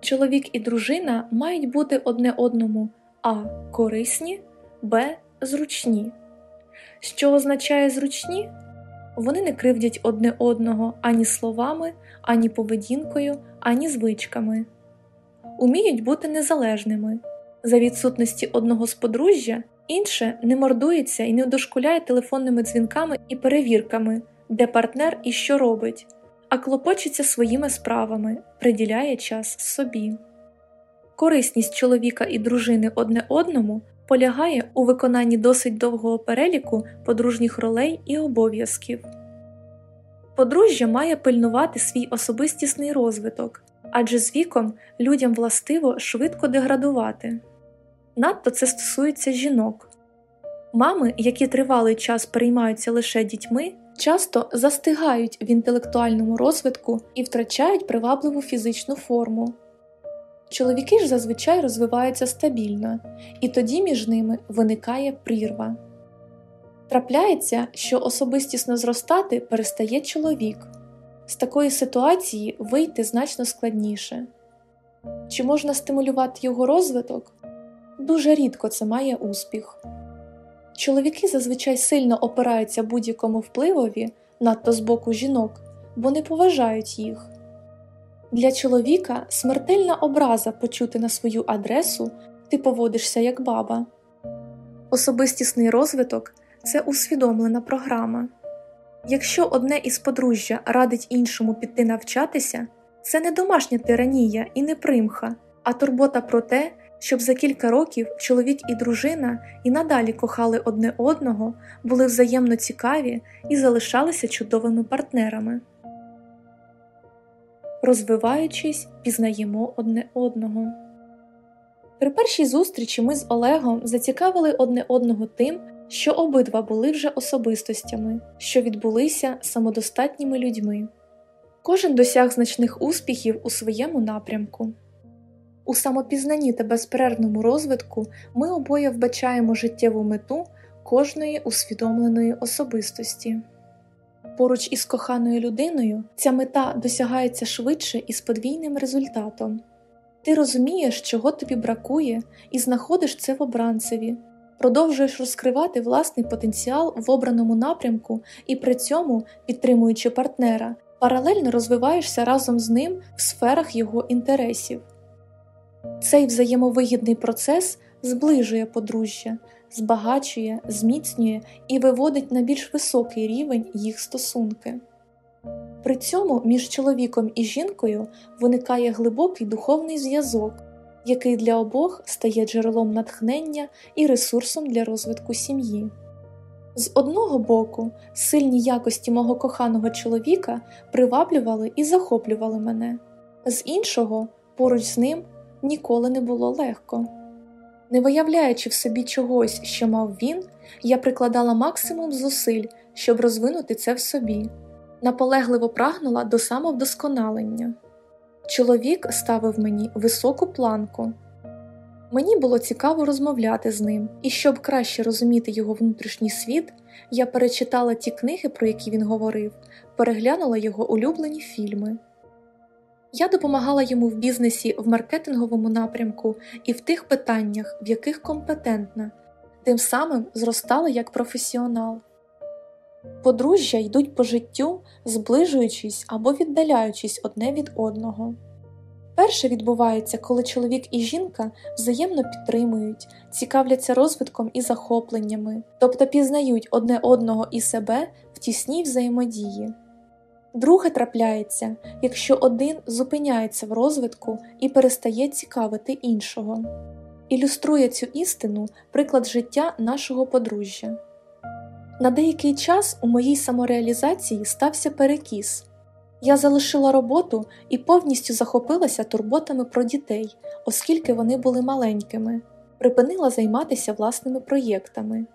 Чоловік і дружина мають бути одне одному а. Корисні, Б. Зручні. Що означає зручні? Вони не кривдять одне одного ані словами, ані поведінкою, ані звичками, уміють бути незалежними. За відсутності одного з подружжя інше не мордується і не дошкуляє телефонними дзвінками і перевірками, де партнер і що робить, а клопочеться своїми справами, приділяє час собі. Корисність чоловіка і дружини одне одному полягає у виконанні досить довгого переліку подружніх ролей і обов'язків. Подружжя має пильнувати свій особистісний розвиток, адже з віком людям властиво швидко деградувати. Надто це стосується жінок. Мами, які тривалий час переймаються лише дітьми, часто застигають в інтелектуальному розвитку і втрачають привабливу фізичну форму. Чоловіки ж зазвичай розвиваються стабільно, і тоді між ними виникає прірва. Трапляється, що особистісно зростати перестає чоловік. З такої ситуації вийти значно складніше. Чи можна стимулювати його розвиток? Дуже рідко це має успіх. Чоловіки зазвичай сильно опираються будь-якому впливові, надто з боку жінок, бо не поважають їх. Для чоловіка смертельна образа почути на свою адресу ти поводишся як баба. Особистісний розвиток це усвідомлена програма. Якщо одне із подружжя радить іншому піти навчатися, це не домашня тиранія і не примха, а турбота про те, щоб за кілька років чоловік і дружина і надалі кохали одне одного, були взаємно цікаві і залишалися чудовими партнерами. Розвиваючись, пізнаємо одне одного. При першій зустрічі ми з Олегом зацікавили одне одного тим, що обидва були вже особистостями, що відбулися самодостатніми людьми. Кожен досяг значних успіхів у своєму напрямку. У самопізнанні та безперервному розвитку ми обоє вбачаємо життєву мету кожної усвідомленої особистості. Поруч із коханою людиною ця мета досягається швидше і з подвійним результатом. Ти розумієш, чого тобі бракує, і знаходиш це в обранцеві, продовжуєш розкривати власний потенціал в обраному напрямку і при цьому, підтримуючи партнера, паралельно розвиваєшся разом з ним в сферах його інтересів. Цей взаємовигідний процес зближує подружжя, збагачує, зміцнює і виводить на більш високий рівень їх стосунки. При цьому між чоловіком і жінкою виникає глибокий духовний зв'язок, який для обох стає джерелом натхнення і ресурсом для розвитку сім'ї. З одного боку, сильні якості мого коханого чоловіка приваблювали і захоплювали мене, з іншого, поруч з ним ніколи не було легко. Не виявляючи в собі чогось, що мав він, я прикладала максимум зусиль, щоб розвинути це в собі, наполегливо прагнула до самовдосконалення. Чоловік ставив мені високу планку. Мені було цікаво розмовляти з ним, і щоб краще розуміти його внутрішній світ, я перечитала ті книги, про які він говорив, переглянула його улюблені фільми. Я допомагала йому в бізнесі в маркетинговому напрямку і в тих питаннях, в яких компетентна, тим самим зростала як професіонал. Подружжя йдуть по життю, зближуючись або віддаляючись одне від одного. Перше відбувається, коли чоловік і жінка взаємно підтримують, цікавляться розвитком і захопленнями, тобто пізнають одне одного і себе в тісній взаємодії. Друге трапляється, якщо один зупиняється в розвитку і перестає цікавити іншого. Ілюструє цю істину приклад життя нашого подружжя. На деякий час у моїй самореалізації стався перекіс. Я залишила роботу і повністю захопилася турботами про дітей, оскільки вони були маленькими, припинила займатися власними проєктами.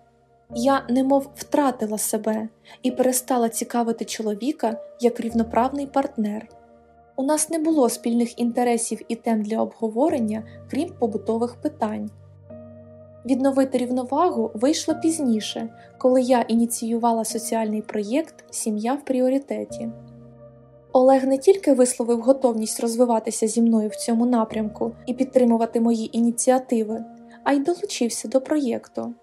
Я немов втратила себе і перестала цікавити чоловіка як рівноправний партнер. У нас не було спільних інтересів і тем для обговорення, крім побутових питань. Відновити рівновагу вийшло пізніше, коли я ініціювала соціальний проєкт Сім'я в пріоритеті. Олег не тільки висловив готовність розвиватися зі мною в цьому напрямку і підтримувати мої ініціативи, а й долучився до проєкту.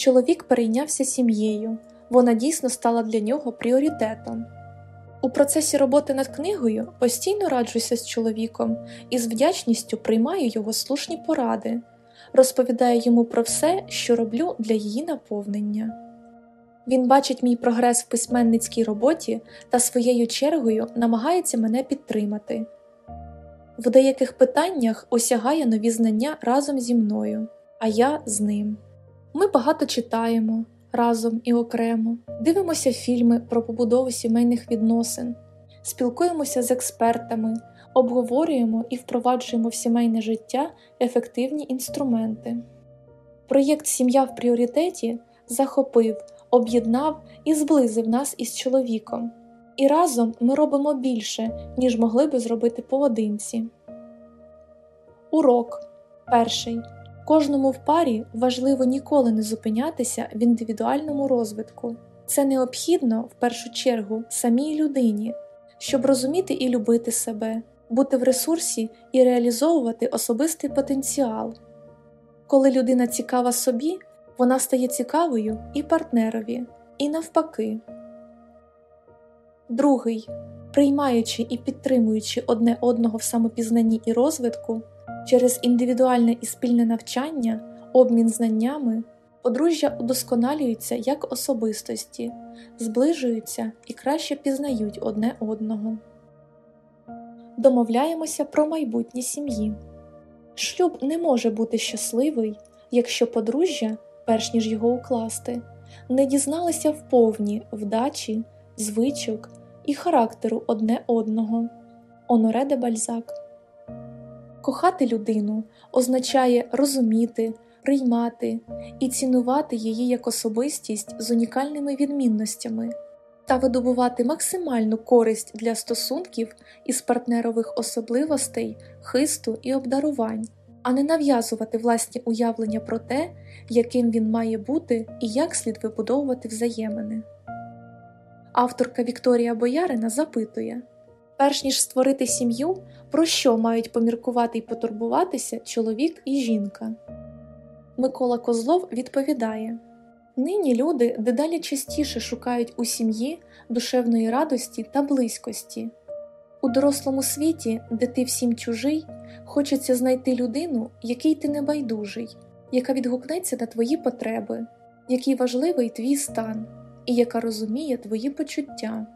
Чоловік перейнявся сім'єю, вона дійсно стала для нього пріоритетом. У процесі роботи над книгою постійно раджуся з чоловіком і з вдячністю приймаю його слушні поради, розповідаю йому про все, що роблю для її наповнення. Він бачить мій прогрес в письменницькій роботі та своєю чергою намагається мене підтримати. В деяких питаннях осягає нові знання разом зі мною, а я з ним. Ми багато читаємо разом і окремо, дивимося фільми про побудову сімейних відносин, спілкуємося з експертами, обговорюємо і впроваджуємо в сімейне життя ефективні інструменти. Проєкт Сім'я в пріоритеті захопив, об'єднав і зблизив нас із чоловіком, і разом ми робимо більше, ніж могли би зробити поодинці. Урок перший Кожному в парі важливо ніколи не зупинятися в індивідуальному розвитку. Це необхідно в першу чергу самій людині, щоб розуміти і любити себе, бути в ресурсі і реалізовувати особистий потенціал. Коли людина цікава собі, вона стає цікавою і партнерові, і навпаки. Другий, приймаючи і підтримуючи одне одного в самопізнанні і розвитку, через індивідуальне і спільне навчання, обмін знаннями, подружжя удосконалюються як особистості, зближуються і краще пізнають одне одного. Домовляємося про майбутнє сім'ї. Шлюб не може бути щасливий, якщо подружжя, перш ніж його укласти, не дізналися вповні вдачі, звичок і характеру одне одного. Оноре де Бальзак. Кохати людину означає розуміти, приймати і цінувати її як особистість з унікальними відмінностями та видобувати максимальну користь для стосунків із партнерових особливостей, хисту і обдарувань, а не нав'язувати власні уявлення про те, яким він має бути і як слід вибудовувати взаємини. Авторка Вікторія Боярина запитує перш ніж створити сім'ю, про що мають поміркувати і потурбуватися чоловік і жінка. Микола Козлов відповідає Нині люди дедалі частіше шукають у сім'ї душевної радості та близькості. У дорослому світі, де ти всім чужий, хочеться знайти людину, який ти небайдужий, яка відгукнеться на твої потреби, який важливий твій стан і яка розуміє твої почуття.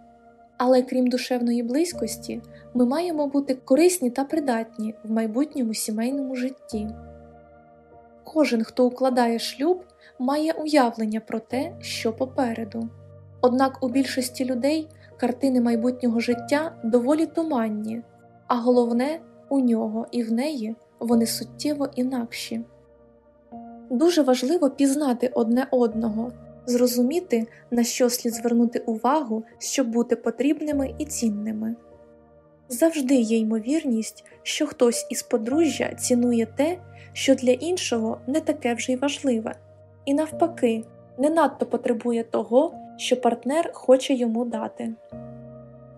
Але крім душевної близькості, ми маємо бути корисні та придатні в майбутньому сімейному житті. Кожен, хто укладає шлюб, має уявлення про те, що попереду. Однак у більшості людей картини майбутнього життя доволі туманні, а головне, у нього і в неї вони суттєво інакші. Дуже важливо пізнати одне одного, зрозуміти, на що слід звернути увагу, щоб бути потрібними і цінними. Завжди є ймовірність, що хтось із подружжя цінує те, що для іншого не таке вже й важливе, і навпаки, не надто потребує того, що партнер хоче йому дати.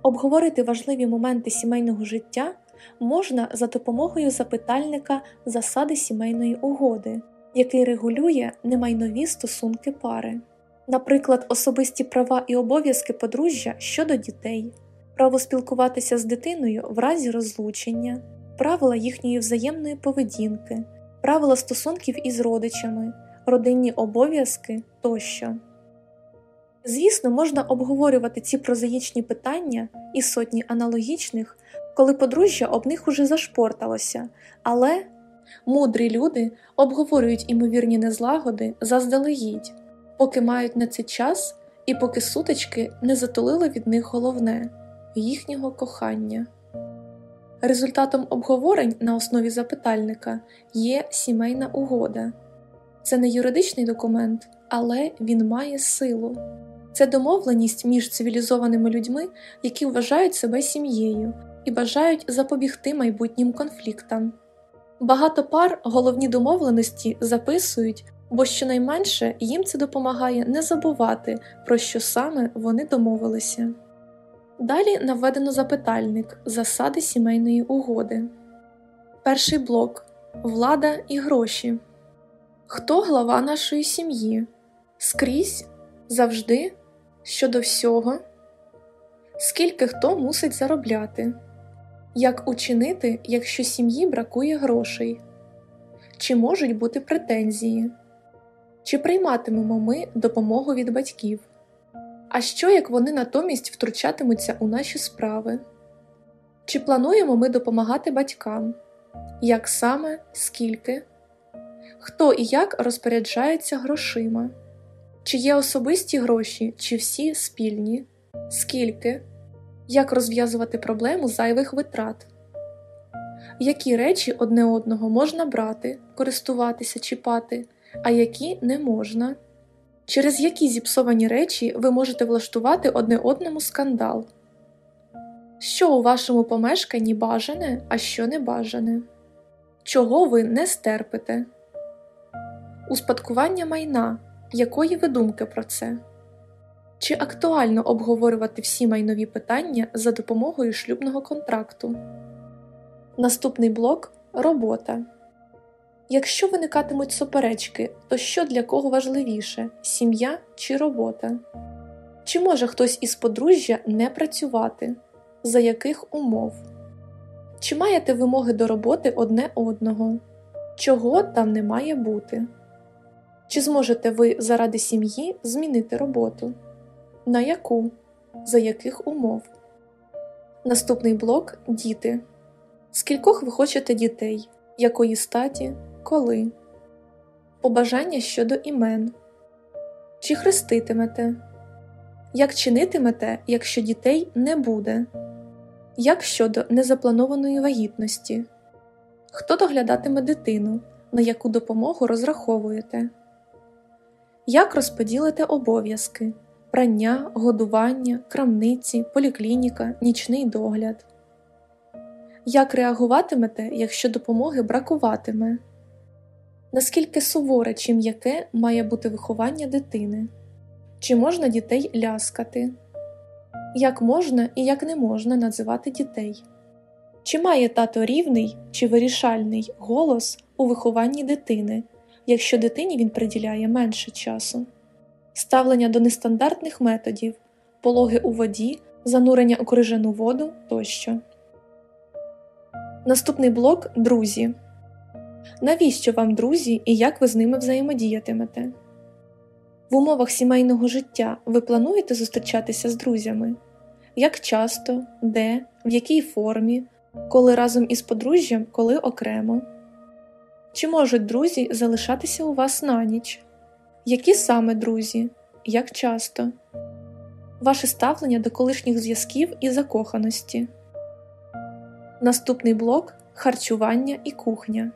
Обговорити важливі моменти сімейного життя можна за допомогою запитальника засади сімейної угоди, який регулює немайнові стосунки пари, наприклад, особисті права і обов'язки подружжя щодо дітей, право спілкуватися з дитиною в разі розлучення, правила їхньої взаємної поведінки, правила стосунків із родичами, родинні обов'язки тощо. Звісно, можна обговорювати ці прозаїчні питання і сотні аналогічних, коли подружжя об них уже зашпорталося, але мудрі люди обговорюють імовірні незлагоди заздалегідь, поки мають на це час і поки сутички не затулили від них головне їхнього кохання. Результатом обговорень на основі запитальника є сімейна угода. Це не юридичний документ, але він має силу. Це домовленість між цивілізованими людьми, які вважають себе сім'єю і бажають запобігти майбутнім конфліктам. Багато пар головні домовленості записують, бо щонайменше їм це допомагає не забувати, про що саме вони домовилися. Далі наведено запитальник засади сімейної угоди. Перший блок влада і гроші. Хто глава нашої сім'ї? Скрізь? Завжди? Щодо всього? Скільки хто мусить заробляти? Як учинити, якщо сім'ї бракує грошей? Чи можуть бути претензії? Чи прийматимемо ми допомогу від батьків? А що як вони натомість втручатимуться у наші справи? Чи плануємо ми допомагати батькам? Як саме, скільки? Хто і як розпоряджається грошима? Чи є особисті гроші, чи всі спільні? Скільки? Як розв'язувати проблему зайвих витрат? Які речі одне одного можна брати, користуватися чіпати, а які не можна? Через які зіпсовані речі ви можете влаштувати одне одному скандал? Що у вашому помешканні бажане, а що не бажане? Чого ви не стерпите? Успадкування майна. Якої ви думки про це? Чи актуально обговорювати всі майнові питання за допомогою шлюбного контракту? Наступний блок робота. Якщо виникатимуть суперечки, то що для кого важливіше сім'я чи робота? Чи може хтось із подружжя не працювати? За яких умов? Чи маєте вимоги до роботи одне одного? Чого там не має бути? Чи зможете ви заради сім'ї змінити роботу? На яку? За яких умов? Наступний блок діти. Скількох ви хочете дітей? Якої статі? Коли? Побажання щодо імен. Чи хреститимете? Як чинитимете, якщо дітей не буде? Як щодо незапланованої вагітності? Хто доглядатиме дитину, на яку допомогу розраховуєте? Як розподілите обов'язки прання, годування, крамниці, поліклініка, нічний догляд? Як реагуватимете, якщо допомоги бракуватиме? Наскільки суворе чи м'яке має бути виховання дитини? Чи можна дітей ляскати? Як можна і як не можна називати дітей? Чи має тато рівний чи вирішальний голос у вихованні дитини, якщо дитині він приділяє менше часу? Ставлення до нестандартних методів, пологи у воді, занурення у крижану воду тощо. Наступний блок друзі. Навіщо вам друзі і як ви з ними взаємодіятимете? В умовах сімейного життя ви плануєте зустрічатися з друзями? Як часто, де, в якій формі, коли разом із подружжям, коли окремо? Чи можуть друзі залишатися у вас на ніч? Які саме друзі? Як часто? Ваше ставлення до колишніх зв'язків і закоханості. Наступний блок харчування і кухня.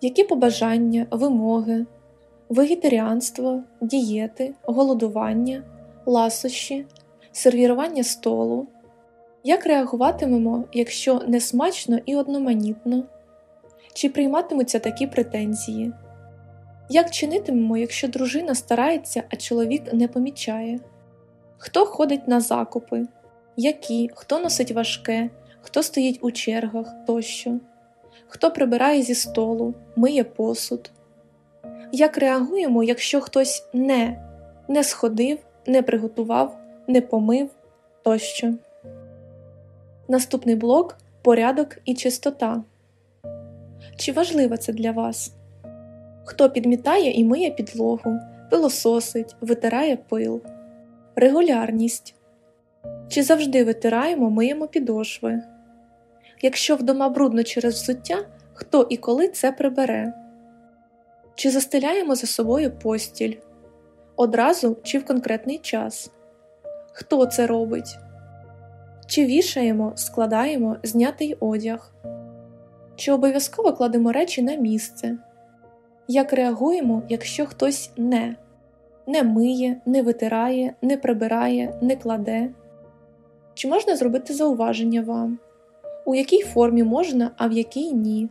Які побажання, вимоги, вегетаріанство, дієти, голодування, ласощі, сервірування столу, як реагуватимемо, якщо несмачно і одноманітно, чи прийматимуться такі претензії, як чинитимемо, якщо дружина старається, а чоловік не помічає, хто ходить на закупи, які, хто носить важке, хто стоїть у чергах тощо, хто прибирає зі столу, миє посуд. Як реагуємо, якщо хтось не, не сходив, не приготував, не помив тощо. Наступний блок порядок і чистота. Чи важливо це для вас? Хто підмітає і миє підлогу, пилососить, витирає пил, регулярність. Чи завжди витираємо, миємо підошви? Якщо вдома брудно через взуття, хто і коли це прибере? Чи застеляємо за собою постіль? Одразу чи в конкретний час? Хто це робить? Чи вішаємо, складаємо знятий одяг? Чи обов'язково кладемо речі на місце? Як реагуємо, якщо хтось не не миє, не витирає, не прибирає, не кладе? Чи можна зробити зауваження вам? У якій формі можна, а в якій ні?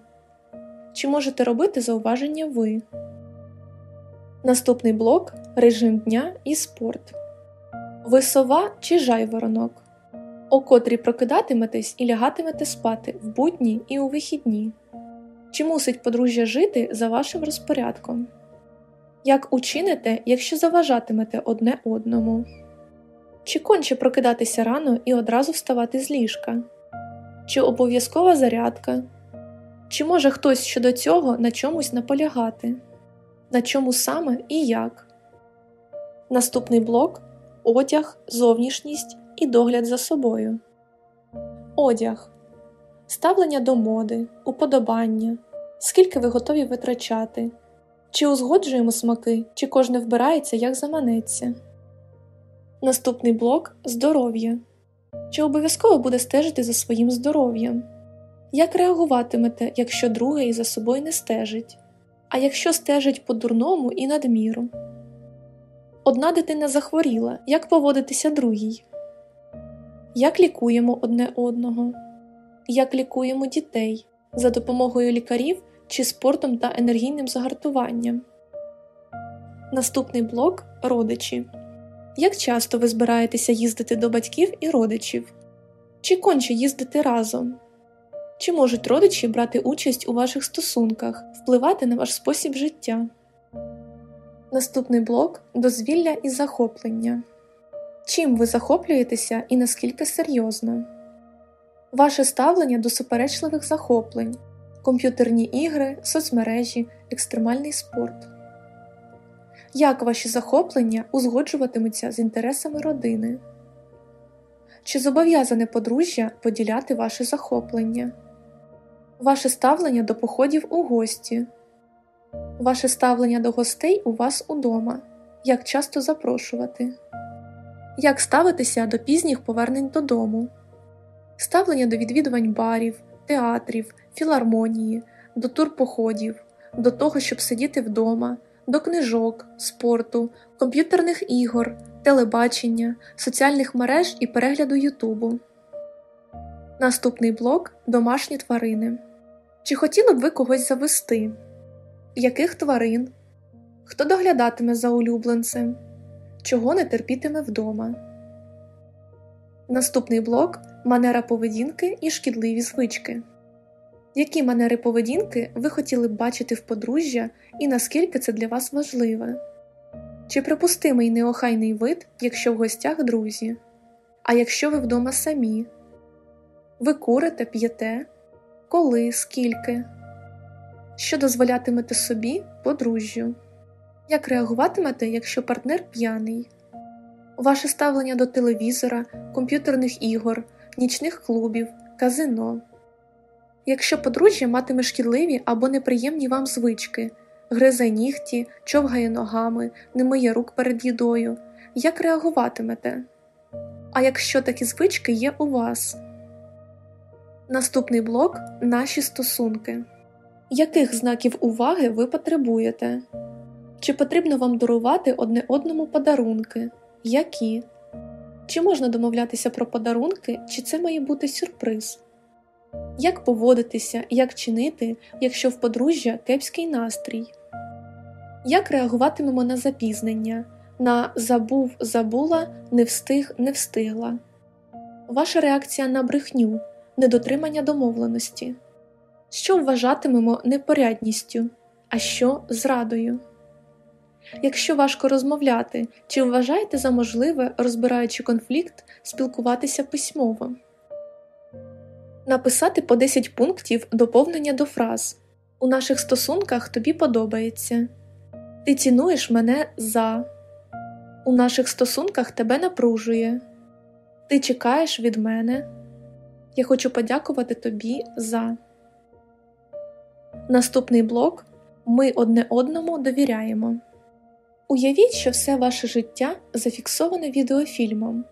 Чи можете робити зауваження ви? Наступний блок режим дня і спорт. Ви сова чи жайворонок? О котрій прокидатиметесь і лягатимете спати в будні і у вихідні? Чи мусить подружжя жити за вашим розпорядком? Як учините, якщо заважатимете одне одному? Чи конче прокидатися рано і одразу вставати з ліжка? Чи обов'язкова зарядка? Чи може хтось щодо цього на чомусь наполягати? На чому саме і як? Наступний блок одяг, зовнішність і догляд за собою. Одяг ставлення до моди, уподобання, скільки ви готові витрачати, чи узгоджуємо смаки, чи кожне вбирається, як заманеться. Наступний блок здоров'я. Чи обов'язково буде стежити за своїм здоров'ям? Як реагуватимете, якщо другий за собою не стежить? А якщо стежить по дурному і надміру? Одна дитина захворіла, як поводитися другій? Як лікуємо одне одного? Як лікуємо дітей за допомогою лікарів чи спортом та енергійним загартуванням? Наступний блок родичі. Як часто ви збираєтеся їздити до батьків і родичів? Чи конче їздити разом? Чи можуть родичі брати участь у ваших стосунках, впливати на ваш спосіб життя? Наступний блок дозвілля і захоплення. Чим ви захоплюєтеся і наскільки серйозно? Ваше ставлення до суперечливих захоплень, комп'ютерні ігри, соцмережі, екстремальний спорт. Як ваші захоплення узгоджуватимуться з інтересами родини? Чи зобов'язане подружжя поділяти ваше захоплення? Ваше ставлення до походів у гості, Ваше ставлення до гостей у вас удома. Як часто запрошувати, Як ставитися до пізніх повернень додому, ставлення до відвідувань барів, театрів, філармонії, до турпоходів, до того, щоб сидіти вдома, до книжок, спорту, комп'ютерних ігор, телебачення, соціальних мереж і перегляду Ютубу. Наступний блок домашні тварини. Чи хотіли б ви когось завести? Яких тварин? Хто доглядатиме за улюбленцем? Чого не терпітиме вдома? Наступний блок манера поведінки і шкідливі звички. Які манери поведінки ви хотіли б бачити в подружжя і наскільки це для вас важливе? Чи припустимий неохайний вид, якщо в гостях друзі? А якщо ви вдома самі? Ви курите, п'єте? Коли, скільки? Що дозволятимете собі подружжю? Як реагуватимете, якщо партнер п'яний? Ваше ставлення до телевізора, комп'ютерних ігор, нічних клубів, казино. Якщо подружжя матиме шкідливі або неприємні вам звички, гризе нігті, човгає ногами, не миє рук перед їдою, як реагуватимете? А якщо такі звички є у вас? Наступний блок наші стосунки. Яких знаків уваги ви потребуєте? Чи потрібно вам дарувати одне одному подарунки? Які? Чи можна домовлятися про подарунки, чи це має бути сюрприз? Як поводитися, як чинити, якщо в подружжя кепський настрій? Як реагуватимемо на запізнення, на забув, забула, не встиг, не встигла? Ваша реакція на брехню, недотримання домовленості? Що вважатимемо непорядністю, а що зрадою? Якщо важко розмовляти, чи вважаєте за можливе, розбираючи конфлікт, спілкуватися письмово? Написати по 10 пунктів доповнення до фраз У наших стосунках тобі подобається. Ти цінуєш мене за. У наших стосунках тебе напружує. Ти чекаєш від мене. Я хочу подякувати тобі за. Наступний блок Ми одне одному довіряємо. Уявіть, що все ваше життя зафіксоване відеофільмом.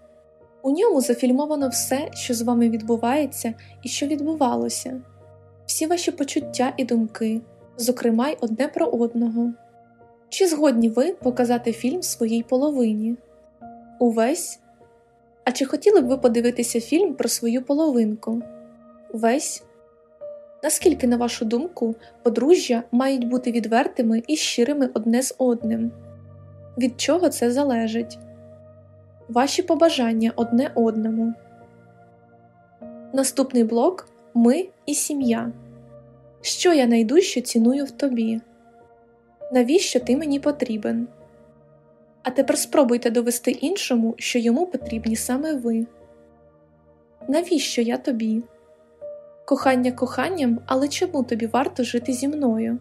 У ньому зафільмовано все, що з вами відбувається і що відбувалося, всі ваші почуття і думки, зокрема й одне про одного. Чи згодні ви показати фільм своїй половині? Увесь? А чи хотіли б ви подивитися фільм про свою половинку? Весь? Наскільки, на вашу думку, подружжя мають бути відвертими і щирими одне з одним? Від чого це залежить? Ваші побажання одне одному. Наступний блок Ми і сім'я. Що я найдужче ціную в тобі? Навіщо ти мені потрібен? А тепер спробуйте довести іншому, що йому потрібні саме ви. Навіщо я тобі? Кохання коханням, але чому тобі варто жити зі мною?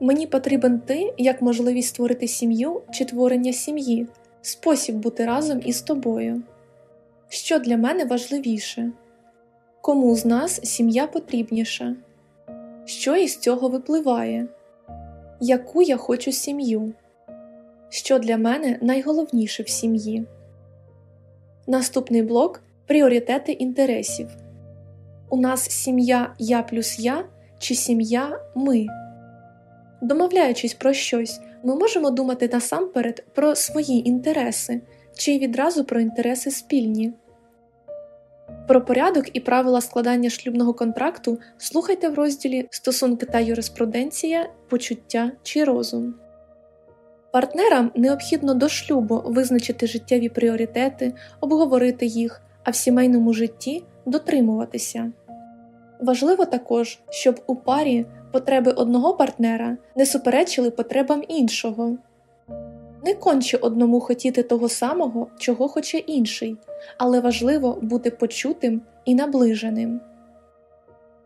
Мені потрібен ти як можливість створити сім'ю чи творення сім'ї, спосіб бути разом із тобою. Що для мене важливіше? Кому з нас сім'я потрібніша? Що із цього випливає? Яку я хочу сім'ю? Що для мене найголовніше в сім'ї? Наступний блок пріоритети інтересів. У нас сім'я я плюс я чи сім'я ми. Домовляючись про щось, ми можемо думати насамперед про свої інтереси чи відразу про інтереси спільні. Про порядок і правила складання шлюбного контракту слухайте в розділі Стосунки та юриспруденція, почуття чи розум. Партнерам необхідно до шлюбу визначити життєві пріоритети, обговорити їх, а в сімейному житті дотримуватися. Важливо також, щоб у парі потреби одного партнера не суперечили потребам іншого. Не конче одному хотіти того самого, чого хоче інший, але важливо бути почутим і наближеним.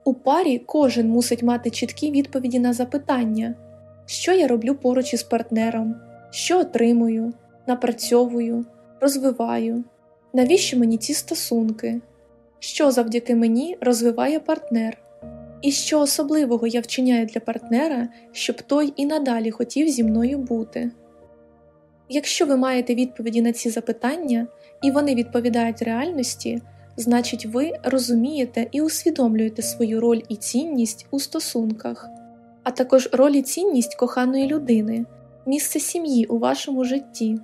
У парі кожен мусить мати чіткі відповіді на запитання, що я роблю поруч із партнером, що отримую, напрацьовую, розвиваю, навіщо мені ці стосунки, що завдяки мені розвиває партнер, і що особливого я вчиняю для партнера, щоб той і надалі хотів зі мною бути. Якщо ви маєте відповіді на ці запитання і вони відповідають реальності, значить ви розумієте і усвідомлюєте свою роль і цінність у стосунках, а також роль і цінність коханої людини, місце сім'ї у вашому житті.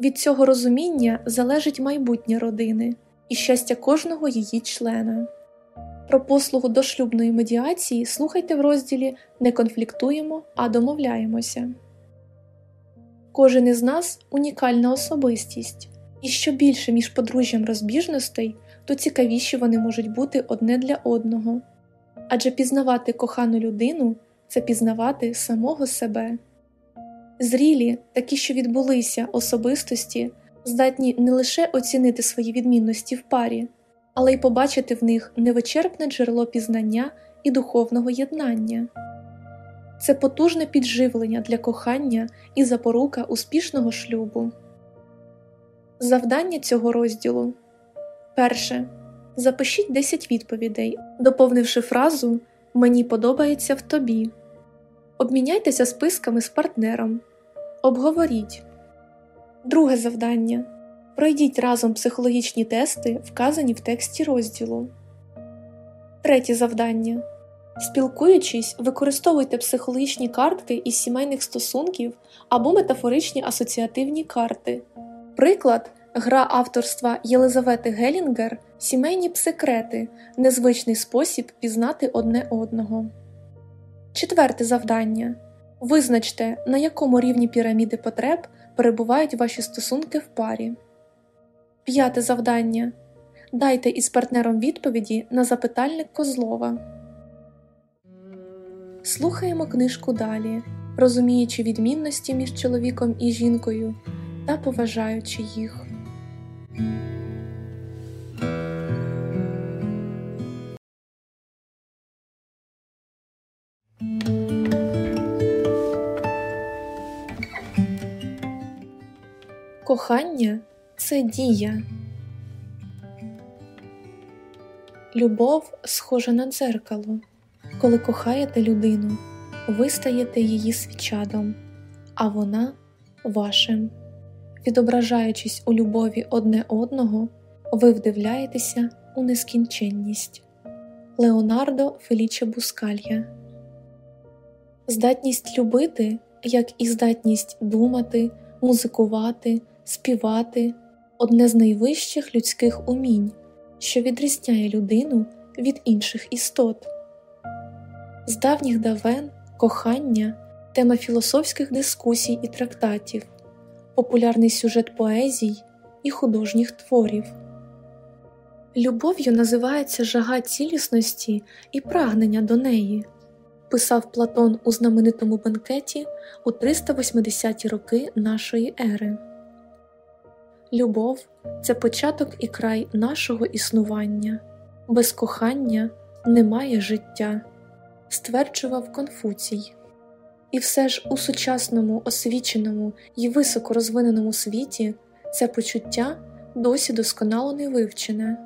Від цього розуміння залежить майбутнє родини і щастя кожного її члена. Про послугу дошлюбної медіації слухайте в розділі Не конфліктуємо, а домовляємося. Кожен із нас унікальна особистість, і що більше між подружжям розбіжностей, то цікавіші вони можуть бути одне для одного. Адже пізнавати кохану людину це пізнавати самого себе. Зрілі, такі, що відбулися особистості, здатні не лише оцінити свої відмінності в парі, але й побачити в них невичерпне джерело пізнання і духовного єднання. Це потужне підживлення для кохання і запорука успішного шлюбу. Завдання цього розділу перше. Запишіть 10 відповідей, доповнивши фразу Мені подобається в тобі. Обміняйтеся списками з партнером. Обговоріть. Друге завдання. Пройдіть разом психологічні тести, вказані в тексті розділу. Третє завдання. Спілкуючись, використовуйте психологічні картки із сімейних стосунків або метафоричні асоціативні карти. Приклад гра авторства Єлизавети Гелінгер Сімейні псикрети незвичний спосіб пізнати одне одного. Четверте завдання. Визначте, на якому рівні піраміди потреб перебувають ваші стосунки в парі. П'яте завдання. Дайте із партнером відповіді на запитальник Козлова. Слухаємо книжку далі, розуміючи відмінності між чоловіком і жінкою та поважаючи їх. Кохання це дія. Любов схожа на дзеркало. Коли кохаєте людину, ви стаєте її свічадом, а вона вашим. Відображаючись у любові одне одного, ви вдивляєтеся у нескінченність. Леонардо Феліче Бускалья Здатність любити, як і здатність думати, музикувати, співати одне з найвищих людських умінь, що відрізняє людину від інших істот. З давніх давен кохання тема філософських дискусій і трактатів, популярний сюжет поезій і художніх творів. Любов'ю називається жага цілісності і прагнення до неї, писав Платон у знаменитому бенкеті у 380-ті роки нашої ери. Любов це початок і край нашого існування, без кохання немає життя, стверджував Конфуцій. І все ж у сучасному, освіченому і високо розвиненому світі це почуття досі досконало не вивчене,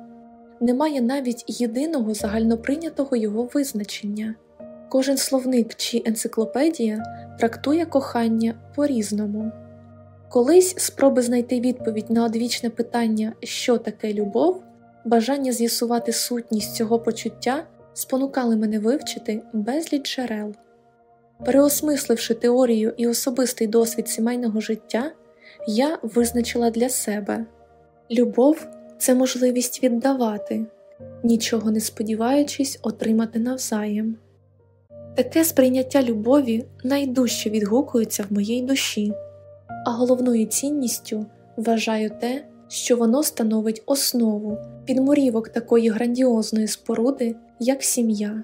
немає навіть єдиного загальноприйнятого його визначення. Кожен словник чи енциклопедія трактує кохання по різному. Колись спроби знайти відповідь на одвічне питання, що таке любов, бажання з'ясувати сутність цього почуття спонукали мене вивчити безліч джерел. Переосмисливши теорію і особистий досвід сімейного життя, я визначила для себе любов це можливість віддавати, нічого не сподіваючись отримати навзаєм. Таке сприйняття любові найдужче відгукується в моїй душі, а головною цінністю вважаю те, що воно становить основу підмурівок такої грандіозної споруди, як сім'я.